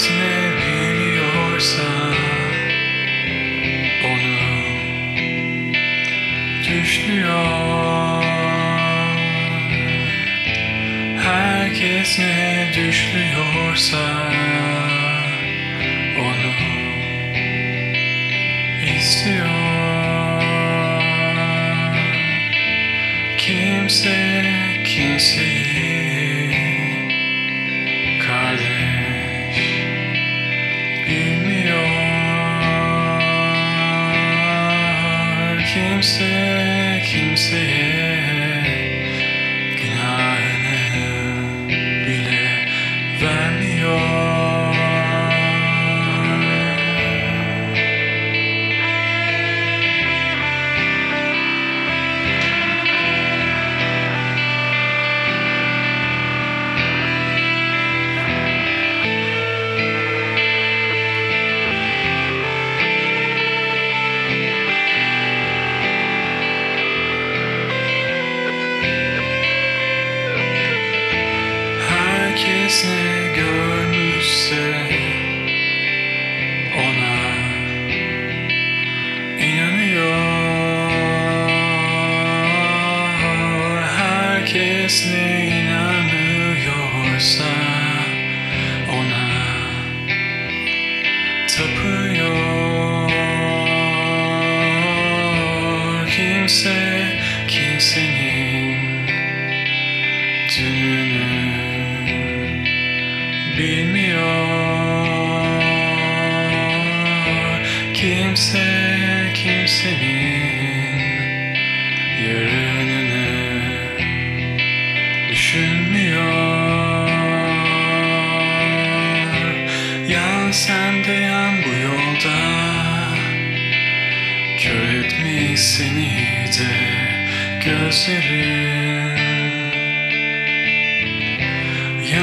Herkes onu düşlüyor. Herkes ne düşlüyorsa onu istiyor. Kimse kimseyi Kimse kimseye Herkes ne görmüşse ona inanıyor. Herkes ne inanıyorsa ona tapıyor. Kimse kimsenin dününü bilmiyor. Kimse kimsenin yarınını düşünmüyor. Yan sen de bu yolda. Kör etmiş seni de gözlerin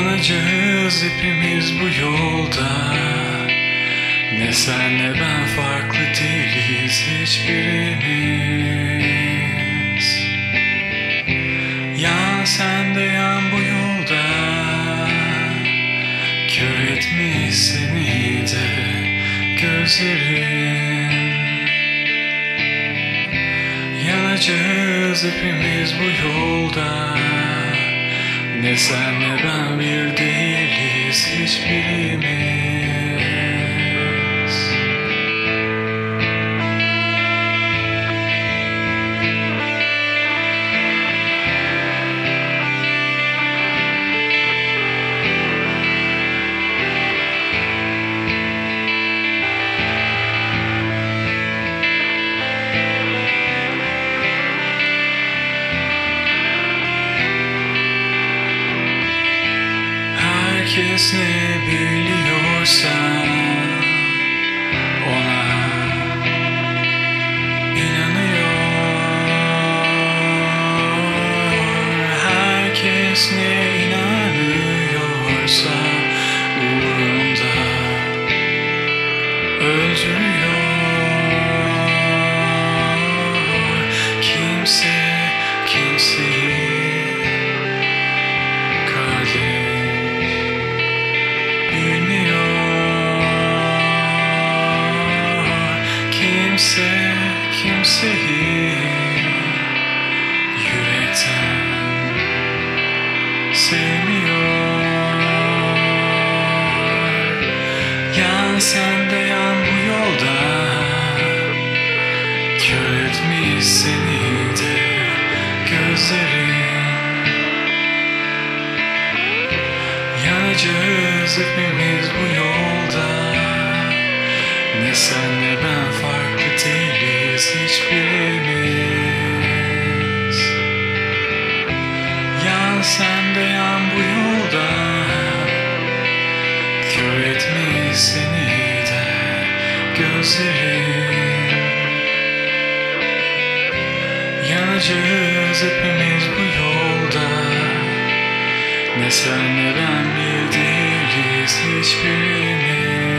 Yanacağız hepimiz bu yolda. Ne sen ne ben farklı değiliz hiçbirimiz. Yan sen de yan bu yolda. Kör etmiş seni de gözlerin Yanacağız hepimiz bu yolda Ne sen ne ben bir değiliz hiçbirimiz Herkes ne biliyorsa ona inanıyor. Herkes ne inanıyorsa uğrunda öldürüyor. Sen de yan bu yolda. Kör seni de gözlerin. Yanacağız hepimiz bu yolda. Ne sen ne ben farklı değiliz hiçbirimiz. Yan sen de yan bu yolda. Kör etmiş seni gözlerin Yanacağız hepimiz bu yolda. Ne sen ne ben bir değiliz hiçbirimiz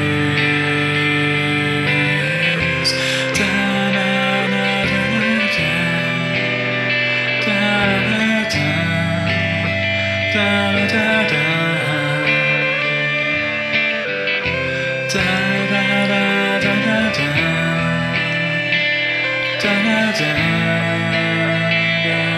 da, da, da.